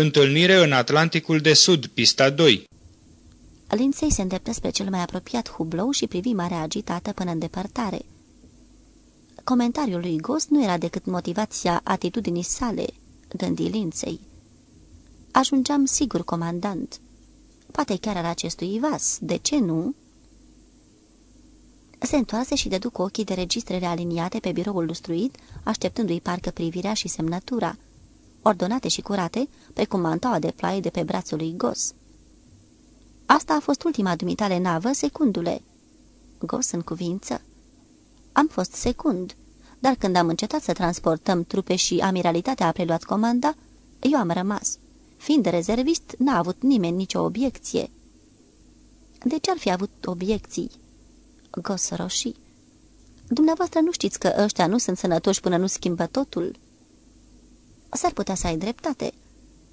Întâlnire în Atlanticul de Sud, pista 2 Lindsay se îndreptă spre cel mai apropiat hublou și privi marea agitată până în depărtare. Comentariul lui Ghost nu era decât motivația atitudinii sale, gândi Lindsay. Ajungeam sigur comandant. Poate chiar al acestui vas, de ce nu? Se întoarse și dedu cu ochii de registrele aliniate pe biroul lustruit, așteptându-i parcă privirea și semnătura, ordonate și curate, precum mantaua de ploaie de pe brațul lui Gos. Asta a fost ultima dumitale navă, secundule." Gos în cuvință. Am fost secund, dar când am încetat să transportăm trupe și amiralitatea a preluat comanda, eu am rămas. Fiind de rezervist, n-a avut nimeni nicio obiecție. De ce ar fi avut obiecții? Gos roșii. Dumneavoastră nu știți că ăștia nu sunt sănătoși până nu schimbă totul? S-ar putea să ai dreptate.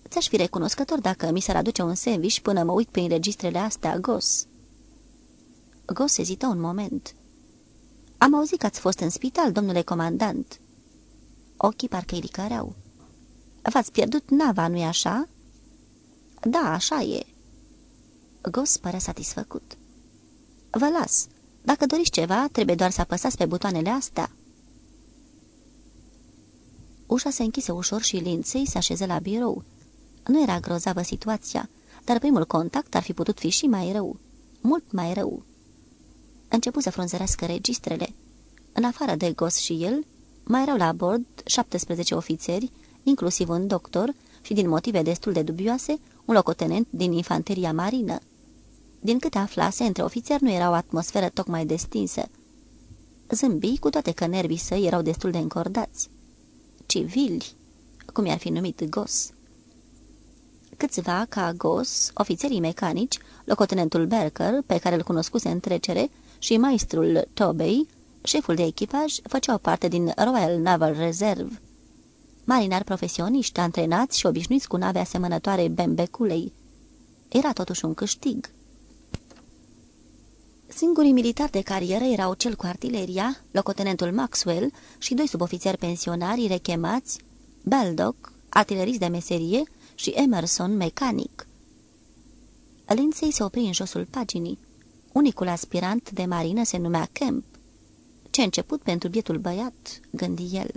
Ți-aș fi recunoscător dacă mi s-ar aduce un sandwich până mă uit prin registrele astea, Gos. Gos ezită un moment. Am auzit că ați fost în spital, domnule comandant." Ochii parcă-i licăreau. V-ați pierdut nava, nu-i așa?" Da, așa e." Gos pără satisfăcut. Vă las. Dacă doriți ceva, trebuie doar să apăsați pe butoanele astea." Ușa se închise ușor și Lindsay se așeză la birou. Nu era grozavă situația, dar primul contact ar fi putut fi și mai rău. Mult mai rău. Începu să frunzărească registrele. În afară de Gos și el, mai erau la bord 17 ofițeri, inclusiv un doctor și, din motive destul de dubioase, un locotenent din infanteria marină. Din câte aflase, între ofițeri nu era o atmosferă tocmai destinsă. Zâmbii, cu toate că nervii săi erau destul de încordați. Civili, cum i-ar fi numit Gos. Câțiva, ca Gos, ofițerii mecanici, locotenentul Berker, pe care îl cunoscuse în trecere, și maestrul Tobey, șeful de echipaj, făceau parte din Royal Naval Reserve. Marinari profesioniști, antrenați și obișnuiți cu nave asemănătoare Bembeculei. Era totuși un câștig. Singurii militari de carieră erau cel cu artileria, locotenentul Maxwell și doi subofițeri pensionari rechemați, Baldock, artilerist de meserie, și Emerson, mecanic. Lindsay se opri în josul paginii. Unicul aspirant de marină se numea Kemp. Ce început pentru bietul băiat, gândi el.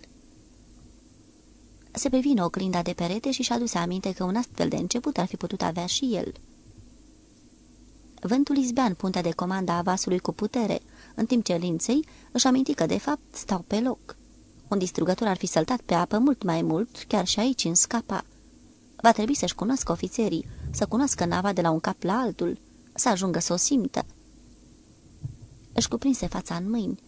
Se privină oglinda de perete și și-a dus aminte că un astfel de început ar fi putut avea și el. Vântul izbea în puntea de comandă a vasului cu putere, în timp ce linței își aminti că, de fapt, stau pe loc. Un distrugător ar fi săltat pe apă mult mai mult, chiar și aici, în scapa. Va trebui să-și cunoască ofițerii, să cunoască nava de la un cap la altul, să ajungă să o simtă. Își cuprinse fața în mâini.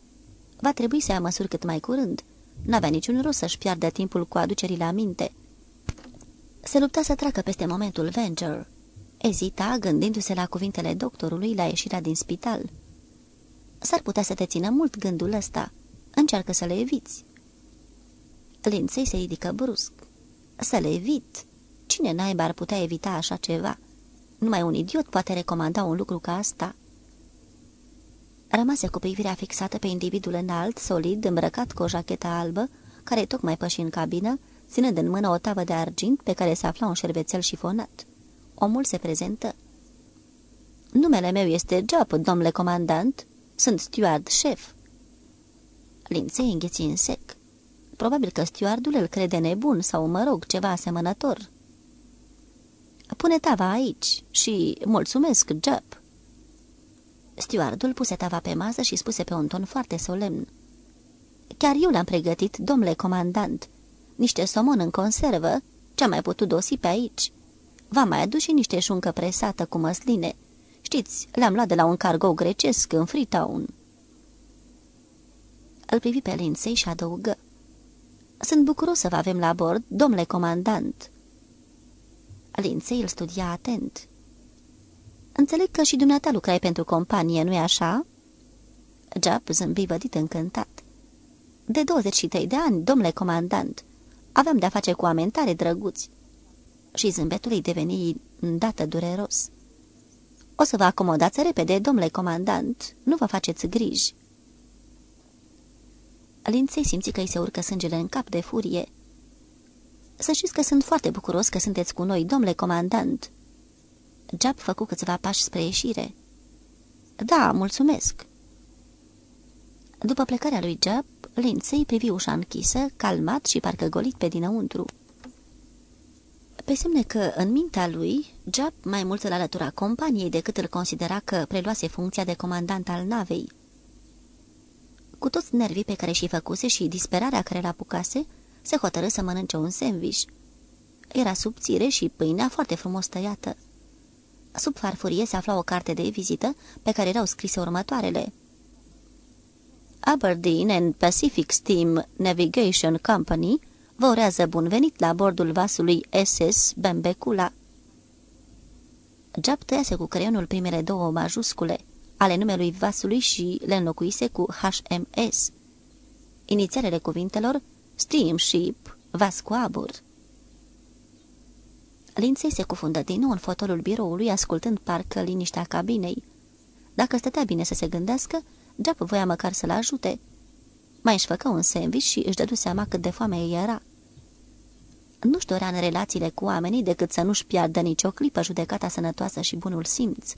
Va trebui să ia măsuri cât mai curând. N-avea niciun rost să-și piardă timpul cu aducerile aminte. Se lupta să treacă peste momentul Venger. Ezita, gândindu-se la cuvintele doctorului la ieșirea din spital. S-ar putea să te țină mult gândul ăsta. Încearcă să le eviți. Linței se ridică brusc. Să le evit. Cine naiba ar putea evita așa ceva? Numai un idiot poate recomanda un lucru ca asta. Rămase cu privirea fixată pe individul înalt, solid, îmbrăcat cu o jachetă albă, care tocmai păși în cabină, ținând în mână o tavă de argint pe care se afla un șervețel șifonat. Omul se prezentă. Numele meu este Job, domnule comandant. Sunt steward șef." Linței îngheți în sec. Probabil că stewardul îl crede nebun sau, mă rog, ceva asemănător. Pune tava aici și mulțumesc, Job." Stewardul puse tava pe masă și spuse pe un ton foarte solemn. Chiar eu l-am pregătit, domnule comandant. Niște somon în conservă, ce-am mai putut dosi pe aici. V-am mai adus și niște șuncă presată cu măsline. Știți, le-am luat de la un cargo grecesc în Freetown." Îl privi pe Lindsay și adăugă. Sunt bucuros să vă avem la bord, domnule comandant." Lindsay îl studia atent. Înțeleg că și dumneata lucrai pentru companie, nu-i așa?" Jap zâmbi vădit încântat. De 23 de ani, domnule comandant, aveam de-a face cu amentare drăguți." Și zâmbetul îi deveni îndată dureros. O să vă acomodați repede, domnule comandant, nu vă faceți griji." Linței simți că îi se urcă sângele în cap de furie. Să știți că sunt foarte bucuros că sunteți cu noi, domnule comandant." Jab făcu câțiva pași spre ieșire. Da, mulțumesc." După plecarea lui Jab, Lindsay privi ușa închisă, calmat și parcă golit pe dinăuntru. Pe semne că, în mintea lui, Jab mai mult îl alătura companiei decât îl considera că preluase funcția de comandant al navei. Cu toți nervii pe care și făcuse și disperarea care l-apucase, se hotărâ să mănânce un sandwich. Era subțire și pâinea foarte frumos tăiată. Sub farfurie se afla o carte de vizită pe care erau scrise următoarele. Aberdeen and Pacific Steam Navigation Company vă urează bun venit la bordul vasului SS Bembecula. Jap tăiase cu creionul primele două majuscule ale numelui vasului și le înlocuise cu HMS. Inițialele cuvintelor Steamship, vas cu abur. Linței se cufundă din nou în fotolul biroului, ascultând parcă liniștea cabinei. Dacă stătea bine să se gândească, Jap voia măcar să-l ajute. Mai își făcă un sandwich și își dădu seama cât de foame era. Nu-și dorea în relațiile cu oamenii decât să nu-și piardă nicio clipă judecata sănătoasă și bunul simț.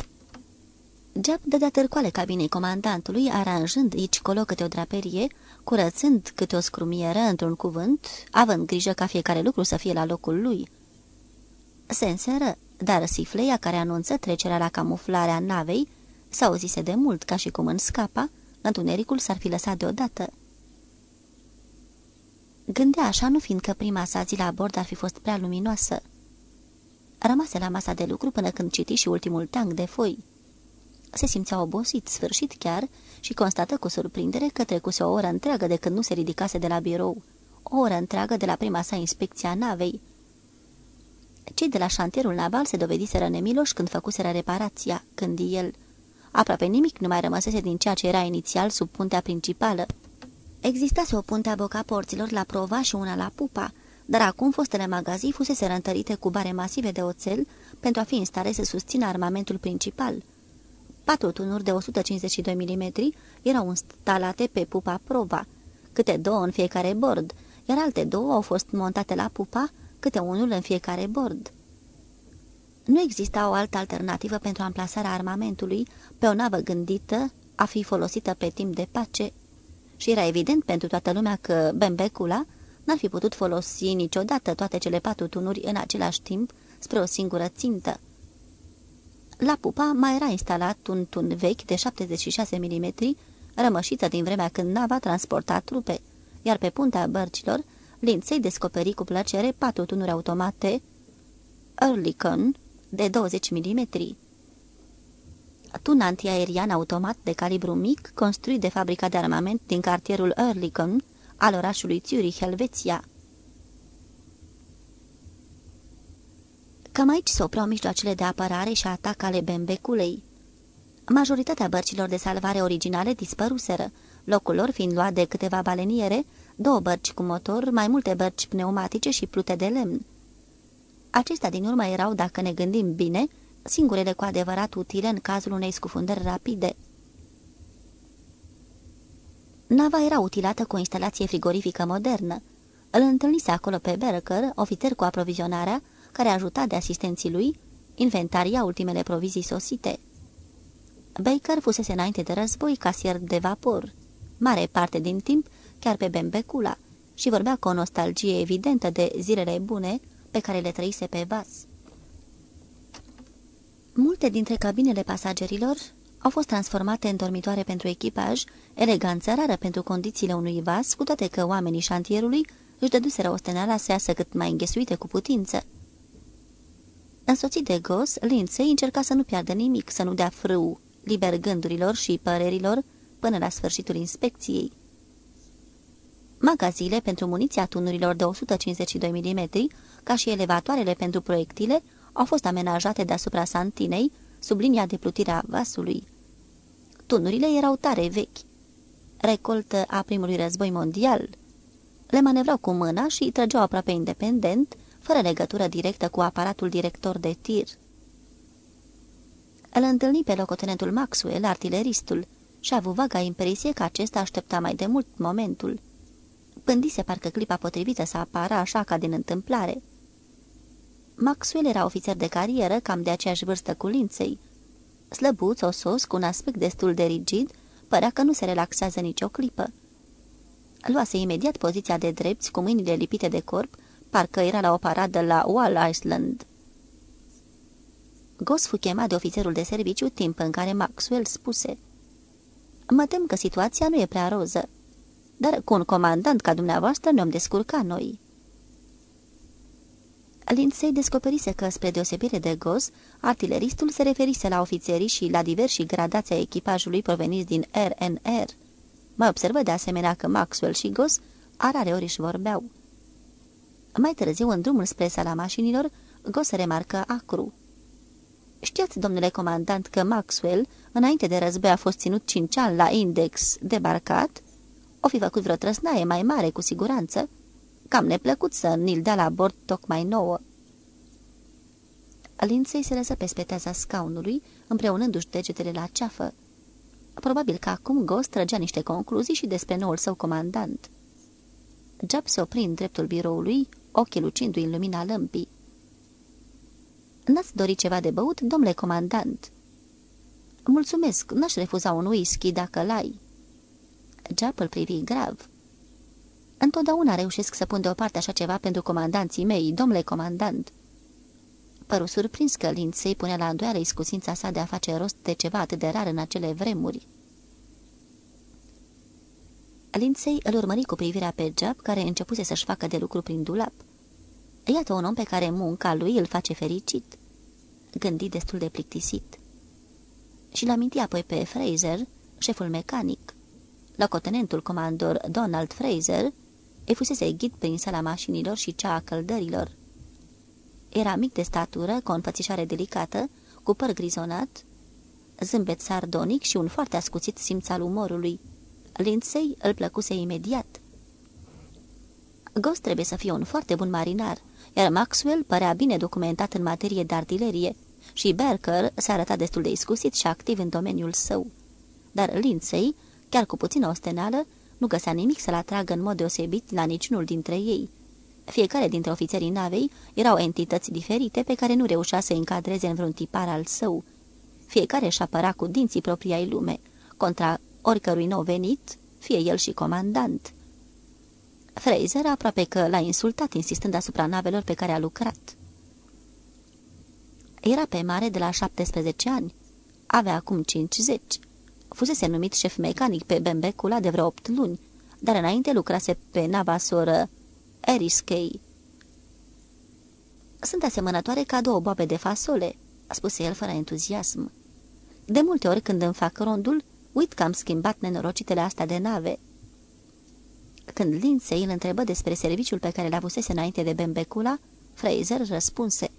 Jap dădea târcoale cabinei comandantului, aranjând aici colo câte o draperie, curățând câte o scrumieră într-un cuvânt, având grijă ca fiecare lucru să fie la locul lui. Se înseră, dar sifleia care anunță trecerea la camuflarea navei s-auzise de mult, ca și cum în scapa, întunericul s-ar fi lăsat deodată. Gândea așa, nu fiindcă prima sa zi la bord ar fi fost prea luminoasă. Rămase la masa de lucru până când citi și ultimul teanc de foi. Se simțea obosit, sfârșit chiar, și constată cu surprindere că trecuse o oră întreagă de când nu se ridicase de la birou, o oră întreagă de la prima sa inspecție a navei. Cei de la șantierul naval se dovediseră nemiloși când făcuseră reparația, când el... Aproape nimic nu mai rămăsese din ceea ce era inițial sub puntea principală. Existase o punte a boca porților la Prova și una la Pupa, dar acum fostele magazii fusese răntărite cu bare masive de oțel pentru a fi în stare să susțină armamentul principal. Patru tunuri de 152 mm erau instalate pe Pupa Prova, câte două în fiecare bord, iar alte două au fost montate la Pupa, câte unul în fiecare bord. Nu exista o altă alternativă pentru amplasarea armamentului pe o navă gândită a fi folosită pe timp de pace și era evident pentru toată lumea că Bembecula n-ar fi putut folosi niciodată toate cele patru tunuri în același timp spre o singură țintă. La pupa mai era instalat un tun vechi de 76 mm, rămășită din vremea când nava transporta trupe, iar pe puntea bărcilor, Linței descoperi cu plăcere patru tunuri automate Earlycon de 20 mm tun antiaerian automat de calibru mic, construit de fabrica de armament din cartierul Erlikon al orașului Zurich, Helveția. Cam aici se opreau mijloacele de apărare și atac ale Bembeculei. Majoritatea bărcilor de salvare originale dispăruseră, locul lor fiind luat de câteva baleniere, două bărci cu motor, mai multe bărci pneumatice și plute de lemn. Acestea din urmă erau, dacă ne gândim bine, singurele cu adevărat utile în cazul unei scufundări rapide. Nava era utilată cu o instalație frigorifică modernă. Îl întâlnise acolo pe Berker, ofițer cu aprovizionarea, care ajuta de asistenții lui, inventaria ultimele provizii sosite. Baker fusese înainte de război casier de vapor, mare parte din timp chiar pe Bembecula, și vorbea cu o nostalgie evidentă de zilele bune pe care le trăise pe vas. Multe dintre cabinele pasagerilor au fost transformate în dormitoare pentru echipaj, eleganță rară pentru condițiile unui vas, cu toate că oamenii șantierului își dăduseră osteneala să iasă cât mai înghesuite cu putință. Însoțit de Gos, Lindsay încerca să nu piardă nimic, să nu dea frâu, liber gândurilor și părerilor, până la sfârșitul inspecției. Magazile pentru muniția tunurilor de 152 mm, ca și elevatoarele pentru proiectile, au fost amenajate deasupra Santinei, sub linia de plutire a vasului. Tunurile erau tare vechi. Recoltă a primului război mondial. Le manevrau cu mâna și trăgeau aproape independent, fără legătură directă cu aparatul director de tir. Îl întâlni pe locotenentul Maxwell, artileristul, și a avut vaga impresie că acesta aștepta mai de mult momentul. Pândise parcă clipa potrivită să apară așa ca din întâmplare. Maxwell era ofițer de carieră, cam de aceeași vârstă cu Linței. Slăbuț, osos, cu un aspect destul de rigid, părea că nu se relaxează nicio clipă. Luase imediat poziția de drepți, cu mâinile lipite de corp, parcă era la o paradă la Wall Island. Gos fu chemat de ofițerul de serviciu timp în care Maxwell spuse Mă tem că situația nu e prea roză, dar cu un comandant ca dumneavoastră ne-om descurca noi." Lindsay descoperise că, spre deosebire de Gos, artileristul se referise la ofițerii și la diversi gradații echipajului proveniți din RNR. Mai observă de asemenea că Maxwell și Gos arare ori își vorbeau. Mai târziu, în drumul spre sala mașinilor, Gos remarcă acru. Știați, domnule comandant, că Maxwell, înainte de război, a fost ținut cinci ani la Index, debarcat? O fi făcut vreo trăsnaie mai mare, cu siguranță. Cam neplăcut să ni-l dea la bord tocmai nouă. Linței se lăsă pe speteaza scaunului, împreunându-și degetele la ceafă. Probabil că acum Ghost trăgea niște concluzii și despre noul său comandant. Jab se opri în dreptul biroului, ochii lucindu-i în lumina lămpii. N-ați dorit ceva de băut, domnule comandant?" Mulțumesc, n-aș refuza un whisky dacă l-ai." Jap îl privi grav. Întotdeauna reușesc să pun deoparte așa ceva pentru comandanții mei, domnule comandant." Păru surprins că Lindsay punea la îndoială iscusința sa de a face rost de ceva atât de rar în acele vremuri. Lindsay îl urmări cu privirea pe Jab, care începuse să-și facă de lucru prin dulap. Iată un om pe care munca lui îl face fericit. Gândi destul de plictisit. Și l-aminti apoi pe Fraser, șeful mecanic. Locotenentul comandor Donald Fraser îi fusese ghid prin sala mașinilor și cea a căldărilor. Era mic de statură, cu o înfățișare delicată, cu păr grizonat, zâmbet sardonic și un foarte ascuțit simț al umorului. Lindsay îl plăcuse imediat. Ghost trebuie să fie un foarte bun marinar, iar Maxwell părea bine documentat în materie de artilerie și Berker se arăta destul de iscusit și activ în domeniul său. Dar Lindsay, chiar cu puțină ostenală, nu găsea nimic să-l atragă în mod deosebit la niciunul dintre ei. Fiecare dintre ofițerii navei erau entități diferite pe care nu reușea să încadreze în vreun tipar al său. Fiecare își apăra cu dinții propria lume, contra oricărui nou venit, fie el și comandant. Fraser aproape că l-a insultat insistând asupra navelor pe care a lucrat. Era pe mare de la 17 ani. Avea acum 50. Fusese numit șef mecanic pe Bembecula de vreo 8 luni, dar înainte lucrase pe nava soră Eriskei. Sunt asemănătoare ca două boabe de fasole," a spus el fără entuziasm. De multe ori când îmi fac rondul, uit că am schimbat nenorocitele astea de nave." Când Lindsay îl întrebă despre serviciul pe care l avusese înainte de Bembecula, Fraser răspunse.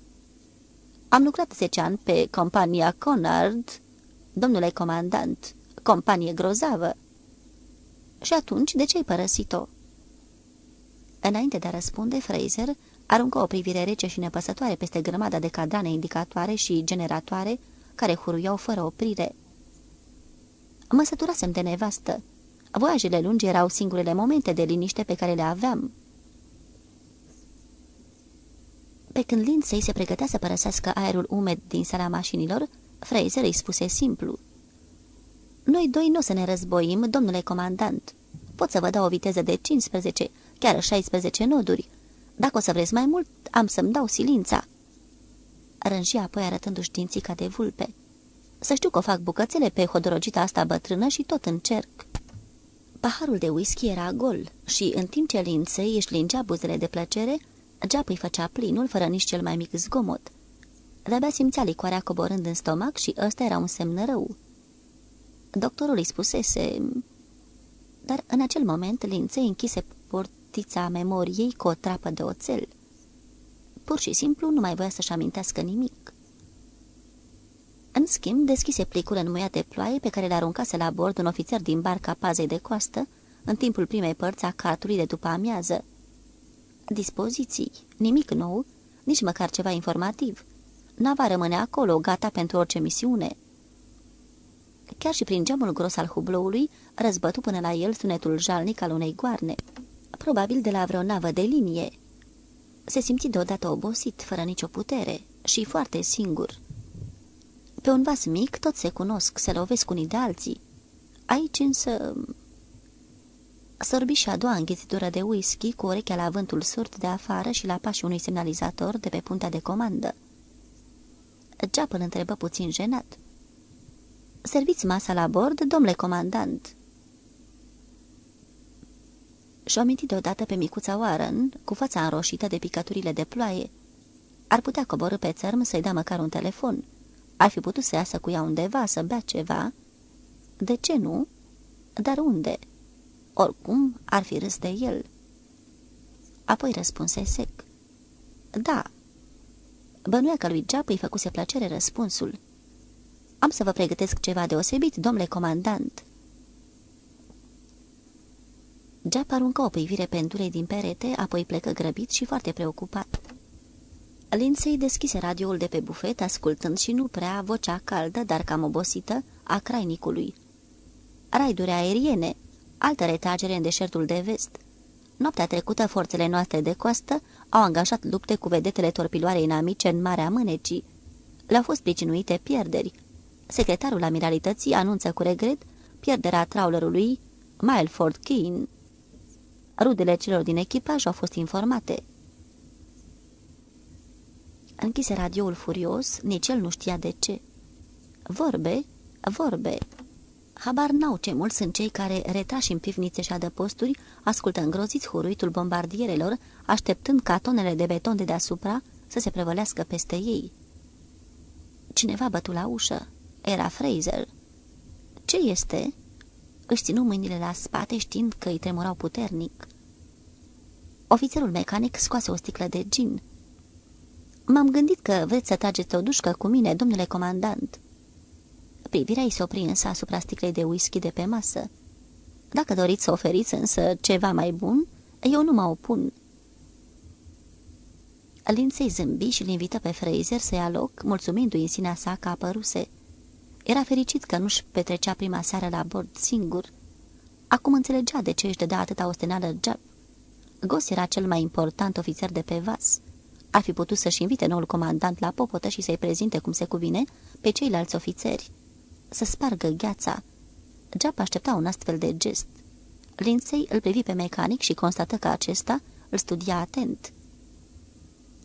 Am lucrat zece ani pe compania Conard, domnule comandant, companie grozavă. Și atunci, de ce ai părăsit-o? Înainte de a răspunde, Fraser aruncă o privire rece și nepăsătoare peste grămada de cadrane indicatoare și generatoare care huruiau fără oprire. Mă săturasem de nevastă. Voiajele lungi erau singurele momente de liniște pe care le aveam. Pe când Lindsay se pregătea să părăsească aerul umed din sala mașinilor, Fraser îi spuse simplu. Noi doi nu să ne războim, domnule comandant. Pot să vă dau o viteză de 15, chiar 16 noduri. Dacă o să vreți mai mult, am să-mi dau silința." Rânji apoi arătându-și dinții ca de vulpe. Să știu că o fac bucățele pe hodorogita asta bătrână și tot încerc." Paharul de whisky era gol și, în timp ce Lindsay își lingea buzele de plăcere, Geap îi făcea plinul fără nici cel mai mic zgomot. De-abia simțea licoarea coborând în stomac și ăsta era un semn rău. Doctorul îi spusese... Dar în acel moment Lindsay închise portița memoriei cu o trapă de oțel. Pur și simplu nu mai voia să-și amintească nimic. În schimb, deschise plicul înmuiat de ploaie pe care le aruncase la bord un ofițer din barca pazei de coastă, în timpul primei părți a catului de după amiază. Dispoziții, nimic nou, nici măcar ceva informativ. Nava rămâne acolo, gata pentru orice misiune. Chiar și prin geamul gros al hubloului, răzbătu până la el sunetul jalnic al unei goarne. Probabil de la vreo navă de linie. Se simți deodată obosit, fără nicio putere și foarte singur. Pe un vas mic toți se cunosc, se lovesc unii de alții. Aici însă... Sorbi și a doua înghițitură de whisky cu urechea la vântul surd de afară și la pașii unui semnalizator de pe puntea de comandă. Geap îl întrebă puțin jenat. Serviți masa la bord, domnule comandant." Și-o amintit deodată pe micuța Warren, cu fața înroșită de picăturile de ploaie. Ar putea coborâ pe țărm să-i dea măcar un telefon. Ar fi putut să iasă cu ea undeva, să bea ceva. De ce nu? Dar unde? Oricum, ar fi râs de el. Apoi răspunse sec. Da. Bănuia că lui Geap îi făcuse plăcere răspunsul. Am să vă pregătesc ceva deosebit, domnule comandant." Geap aruncă o privire pendulei din perete, apoi plecă grăbit și foarte preocupat. Lindsay deschise radioul de pe bufet, ascultând și nu prea vocea caldă, dar cam obosită, a crainicului. Raiduri aeriene, altă retragere în deșertul de vest. Noaptea trecută, forțele noastre de coastă au angajat lupte cu vedetele torpiloare inamice în Marea Mânecii. Le-au fost pricinuite pierderi. Secretarul Amiralității anunță cu regret pierderea trawlerului Mileford Keane. Rudele celor din echipaj au fost informate. Închise radioul furios, nici el nu știa de ce. Vorbe, vorbe. Habar n-au ce mulți sunt cei care, retrași în pivnițe și adăposturi, ascultă îngroziți huruitul bombardierelor, așteptând ca tonele de beton de deasupra să se prevălească peste ei. Cineva bătu la ușă. Era Fraser. Ce este?" Își ținu mâinile la spate știind că îi tremurau puternic. Ofițerul mecanic scoase o sticlă de gin. M-am gândit că vreți să trageți o dușcă cu mine, domnule comandant." Privirea îi se opri însă asupra sticlei de whisky de pe masă. Dacă doriți să oferiți însă ceva mai bun, eu nu mă opun." Lindsay zâmbi și-l invită pe Fraser să ia loc, mulțumindu-i în sinea sa că apăruse. Era fericit că nu-și petrecea prima seară la bord singur. Acum înțelegea de ce își dădea atâta ostenală Jap. Gos era cel mai important ofițer de pe vas. Ar fi putut să-și invite noul comandant la popotă și să-i prezinte cum se cuvine pe ceilalți ofițeri. Să spargă gheața. Jap aștepta un astfel de gest. Lindsay îl privi pe mecanic și constată că acesta îl studia atent.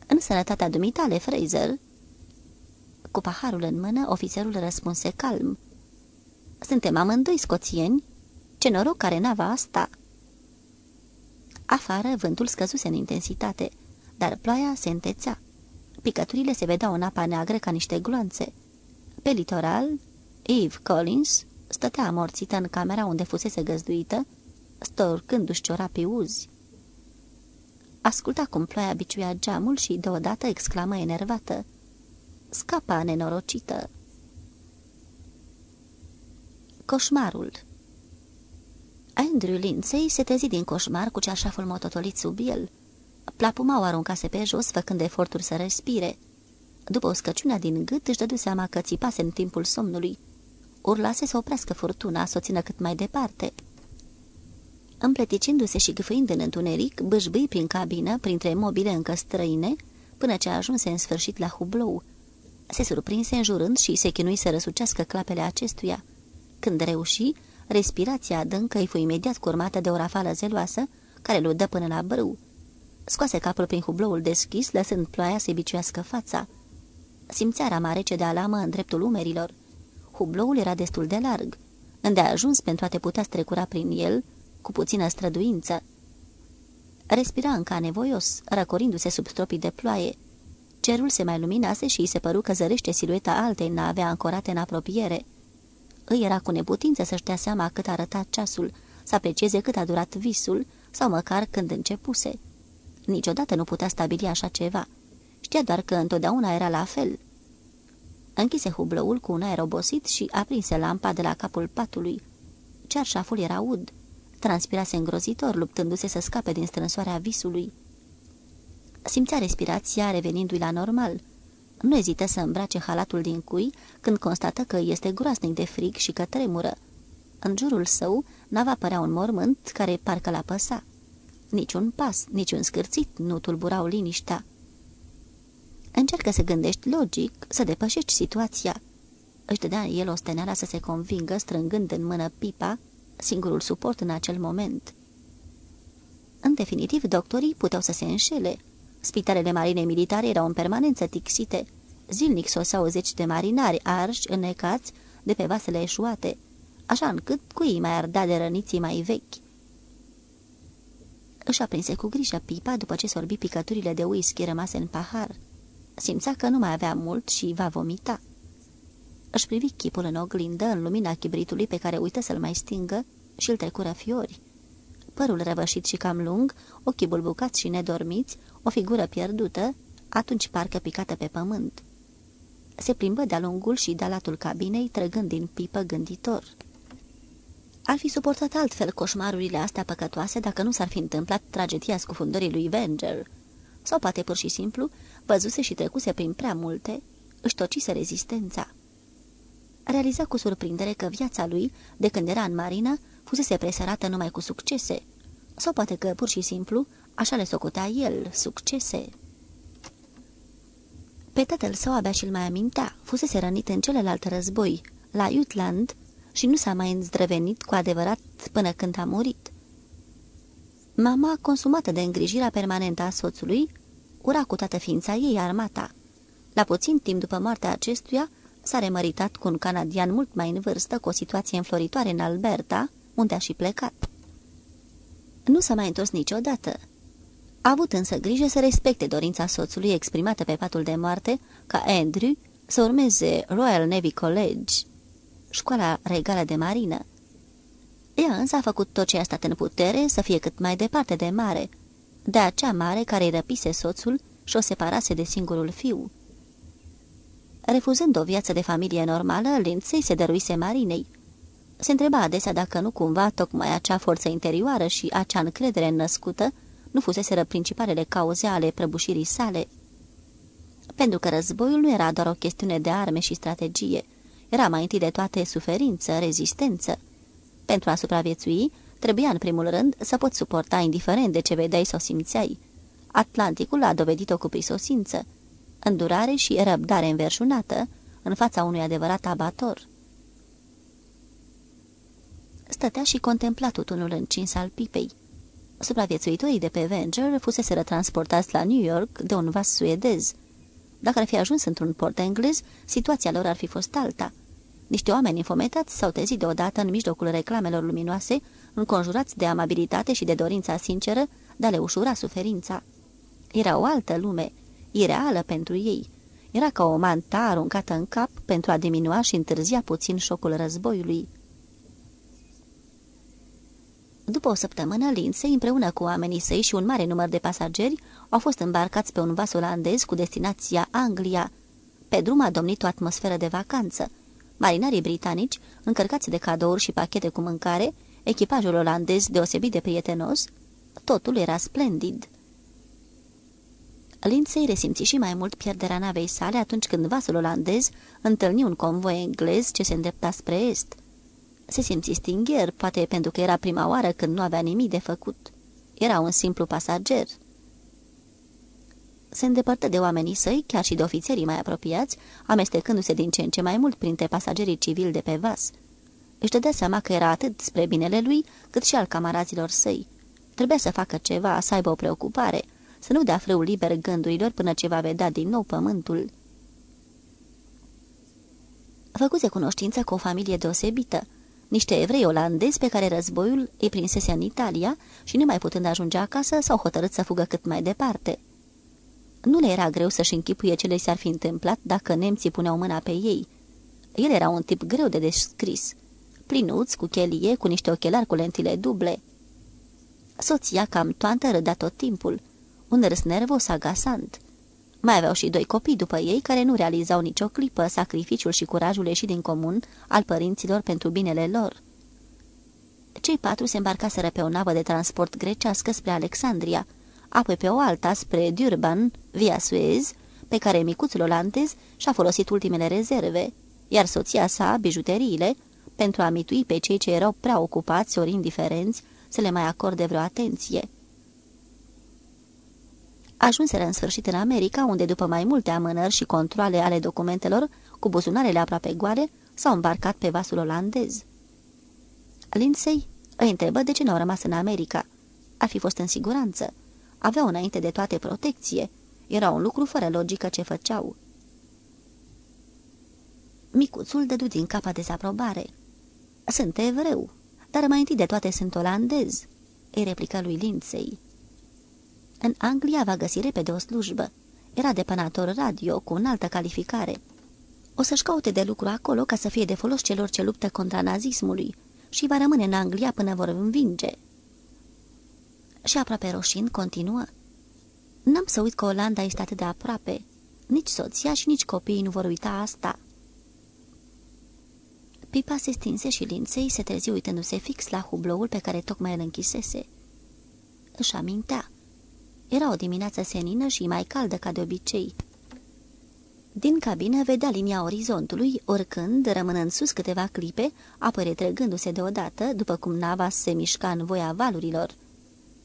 În sănătatea dumitale, Fraser?" Cu paharul în mână, ofițerul răspunse calm. Suntem amândoi scoțieni. Ce noroc care nava asta!" Afară, vântul scăzuse în intensitate, dar ploaia se întețea. Picăturile se vedeau în apa neagră ca niște gloanțe. Pe litoral, Eve Collins stătea amorțită în camera unde fusese găzduită, storcându-și ciorapii uzi. Asculta cum ploaia biciuia geamul și deodată exclamă enervată. Scapa nenorocită! Coșmarul Andrew Lindsay se trezi din coșmar cu ceașaful mototolit sub el. Plapuma o aruncase pe jos, făcând eforturi să respire. După o scăciune din gât, își dădu seama că țipase în timpul somnului. Urlase să oprească furtuna, să o țină cât mai departe. Împleticindu-se și gâfâind în întuneric, bâșbâi prin cabină, printre mobile încă străine, până ce ajunse în sfârșit la hublou. Se surprinse înjurând și se chinui să răsucească clapele acestuia. Când reuși, respirația adâncă îi fu imediat curmată de o rafală zeloasă, care l dă până la brâu. Scoase capul prin hubloul deschis, lăsând ploaia să-i biciuiască fața. Simțea rama rece de alamă în dreptul umerilor. Hubloul era destul de larg, îndeajuns pentru a te putea strecura prin el, cu puțină străduință. Respira încă nevoios, răcorindu-se sub stropii de ploaie. Cerul se mai luminase și îi se păru că zărește silueta altei nave ancorate în apropiere. Îi era cu neputință să-și dea seama cât arăta ceasul, să aprecieze cât a durat visul, sau măcar când începuse. Niciodată nu putea stabili așa ceva. Știa doar că întotdeauna era la fel. Închise hublăul cu un aer obosit și aprinse lampa de la capul patului. Cearșaful era ud. Transpirase îngrozitor, luptându-se să scape din strânsoarea visului. Simțea respirația revenindu-i la normal. Nu ezită să îmbrace halatul din cui când constată că este groasnic de frig și că tremură. În jurul său, nava părea un mormânt care parcă l-a păsa. Niciun pas, niciun scârțit nu tulburau liniștea. Încearcă să gândești logic, să depășești situația. Își dădea el o steneală să se convingă, strângând în mână pipa, singurul suport în acel moment. În definitiv, doctorii puteau să se înșele. Spitalele marine militare erau în permanență tixite. Zilnic soseau zeci de marinari arși, înnecați, de pe vasele eșuate, așa încât cuii mai ardea de răniții mai vechi. Își aprinse cu grijă pipa după ce sorbi picăturile de whisky rămase în pahar. Simțea că nu mai avea mult și va vomita. Își privi chipul în oglindă, în lumina chibritului pe care uită să-l mai stingă și îl trecură fiori. Părul răvășit și cam lung, ochii bulbucați și nedormiți, o figură pierdută, atunci parcă picată pe pământ. Se plimbă de-a lungul și de-a latul cabinei, trăgând din pipă gânditor. Ar fi suportat altfel coșmarurile astea păcătoase dacă nu s-ar fi întâmplat tragedia scufundării lui Venger. Sau poate pur și simplu văzuse și trecuse prin prea multe, își tocise rezistența. Realiza cu surprindere că viața lui, de când era în marină, fusese presărată numai cu succese. Sau poate că, pur și simplu, așa le socotea el, succese. Pe tatăl său abia și-l mai amintea, fusese rănit în celălalt război, la Jutland, și nu s-a mai îndrăvenit cu adevărat până când a murit. Mama, consumată de îngrijirea permanentă a soțului, ura cu toată ființa ei armata. La puțin timp după moartea acestuia, s-a remăritat cu un canadian mult mai în vârstă, cu o situație înfloritoare în Alberta, unde a și plecat. Nu s-a mai întors niciodată. A avut însă grijă să respecte dorința soțului exprimată pe patul de moarte ca Andrew să urmeze Royal Navy College, școala regală de marină. Ea însă a făcut tot ce a stat în putere să fie cât mai departe de mare, de acea mare care îi răpise soțul și o separase de singurul fiu. Refuzând o viață de familie normală, Lindsay se dăruise marinei. Se întreba adesea dacă nu cumva tocmai acea forță interioară și acea încredere născută nu fuseseră principalele cauze ale prăbușirii sale. Pentru că războiul nu era doar o chestiune de arme și strategie, era mai întâi de toate suferință, rezistență. Pentru a supraviețui, trebuia în primul rând să poți suporta indiferent de ce vedeai sau simțeai. Atlanticul a dovedit-o cu prisosință, îndurare și răbdare înverșunată în fața unui adevărat abator. Stătea și contempla tutunul încins al pipei. Supraviețuitorii de pe Venger fusese transportați la New York de un vas suedez. Dacă ar fi ajuns într-un port englez, situația lor ar fi fost alta. Niște oameni infometați s-au trezit deodată în mijlocul reclamelor luminoase, înconjurați de amabilitate și de dorința sinceră de a le ușura suferința. Era o altă lume, ireală pentru ei. Era ca o manta aruncată în cap pentru a diminua și întârzia puțin șocul războiului. După o săptămână, Lindsay, împreună cu oamenii săi și un mare număr de pasageri, au fost îmbarcați pe un vas olandez cu destinația Anglia. Pe drum a domnit o atmosferă de vacanță. Marinarii britanici, încărcați de cadouri și pachete cu mâncare, echipajul olandez deosebit de prietenos, totul era splendid. Lindsay resimți și mai mult pierderea navei sale atunci când vasul olandez întâlni un convoi englez ce se îndrepta spre est. Se simți stingher, poate pentru că era prima oară când nu avea nimic de făcut. Era un simplu pasager. Se îndepărtă de oamenii săi, chiar și de ofițerii mai apropiați, amestecându-se din ce în ce mai mult printre pasagerii civili de pe vas. Își dădea seama că era atât spre binele lui, cât și al camarazilor săi. Trebuia să facă ceva, să aibă o preocupare, să nu dea frâu liber gândurilor până ce va vedea din nou pământul. Făcuse cunoștință cu o familie deosebită, niște evrei olandezi pe care războiul îi prinsese în Italia și nemai putând ajunge acasă s-au hotărât să fugă cât mai departe. Nu le era greu să-și închipuie ce le s-ar fi întâmplat dacă nemții puneau mâna pe ei. El era un tip greu de descris, plinuț, cu chelie, cu niște ochelari cu lentile duble. Soția cam toantă râdea tot timpul, un râs nervos agasant. Mai aveau și doi copii după ei care nu realizau nicio clipă sacrificiul și curajul ieșit din comun al părinților pentru binele lor. Cei patru se îmbarcaseră pe o navă de transport grecească spre Alexandria, apoi pe o alta spre Durban, via Suez, pe care micuțul olandez și-a folosit ultimele rezerve, iar soția sa, bijuteriile, pentru a mitui pe cei ce erau prea ocupați ori indiferenți să le mai acorde vreo atenție. Ajunseră în sfârșit în America, unde după mai multe amânări și controle ale documentelor, cu buzunarele aproape goale, s-au îmbarcat pe vasul olandez. Lindsay îi întrebă de ce nu au rămas în America. Ar fi fost în siguranță. Aveau înainte de toate protecție. Era un lucru fără logică ce făceau. Micuțul dădu din capa dezaprobare. Sunt evreu, dar mai întâi de toate sunt olandez," îi replică lui Lindsay. În Anglia va găsi repede o slujbă. Era depănator radio cu înaltă calificare. O să-și caute de lucru acolo ca să fie de folos celor ce luptă contra nazismului și va rămâne în Anglia până vor învinge. Și aproape roșind continuă. N-am să uit că Olanda este atât de aproape. Nici soția și nici copiii nu vor uita asta. Pipa se stinse și linței se trezi uitându-se fix la hubloul pe care tocmai îl închisese. Își amintea. Era o dimineață senină și mai caldă ca de obicei. Din cabină vedea linia orizontului, oricând, rămânând sus câteva clipe, apoi retrăgându-se deodată, după cum nava se mișca în voia valurilor.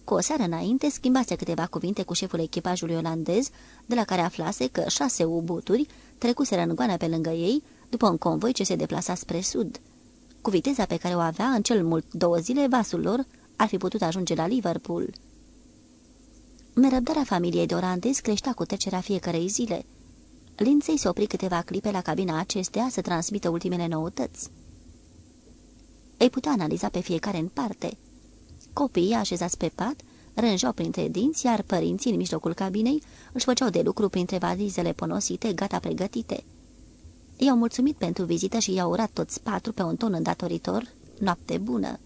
Cu o seară înainte, schimbase câteva cuvinte cu șeful echipajului olandez, de la care aflase că șase ubuturi trecuseră în goană pe lângă ei, după un convoi ce se deplasa spre sud. Cu viteza pe care o avea, în cel mult două zile, vasul lor ar fi putut ajunge la Liverpool. Nerăbdarea familiei de orandez creștea cu trecerea fiecarei zile. Linței se opri câteva clipe la cabina acestea să transmită ultimele noutăți. Ei putea analiza pe fiecare în parte. Copiii așezați pe pat rânjeau printre dinți, iar părinții în mijlocul cabinei își făceau de lucru printre valizele ponosite, gata pregătite. I-au mulțumit pentru vizită și i-au urat toți patru pe un ton îndatoritor, noapte bună.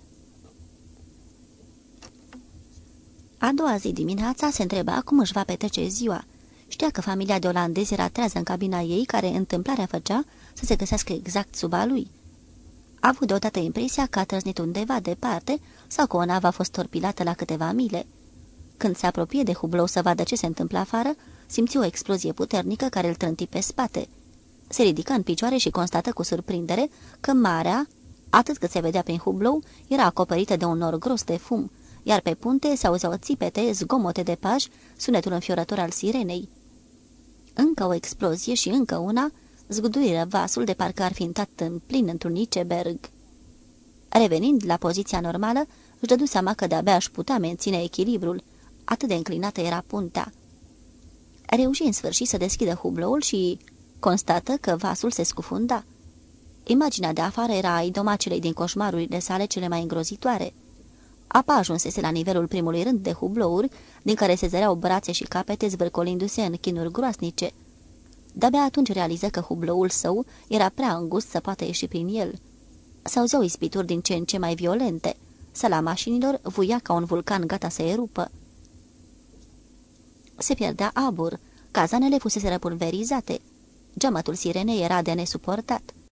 A doua zi dimineața se întreba cum își va petrece ziua. Știa că familia de olandezi era trează în cabina ei, care întâmplarea făcea să se găsească exact sub a lui. A avut deodată impresia că a trăznit undeva departe sau că o navă a fost torpilată la câteva mile. Când se apropie de hublou să vadă ce se întâmplă afară, simți o explozie puternică care îl trânti pe spate. Se ridică în picioare și constată cu surprindere că marea, atât cât se vedea prin hublou, era acoperită de un nor gros de fum, iar pe punte se auzeau țipete, zgomote de pași, sunetul înfiorător al sirenei. Încă o explozie și încă una zguduiră vasul de parcă ar fi intrat în plin într-un iceberg. Revenind la poziția normală, își dădu seama că de-abia își putea menține echilibrul, atât de înclinată era puntea. Reuși în sfârșit să deschidă hubloul și constată că vasul se scufunda. Imaginea de afară era a idomacelei din coșmarurile sale cele mai îngrozitoare. Apa ajunsese la nivelul primului rând de hublouri, din care se zăreau brațe și capete zvârcolindu-se în chinuri groasnice. De-abia atunci realiză că hubloul său era prea îngust să poată ieși prin el. S-auzeau ispituri din ce în ce mai violente. Sala mașinilor vuia ca un vulcan gata să erupă. Se pierdea abur, cazanele fusese pulverizate. Geamătul sirenei era de nesuportat.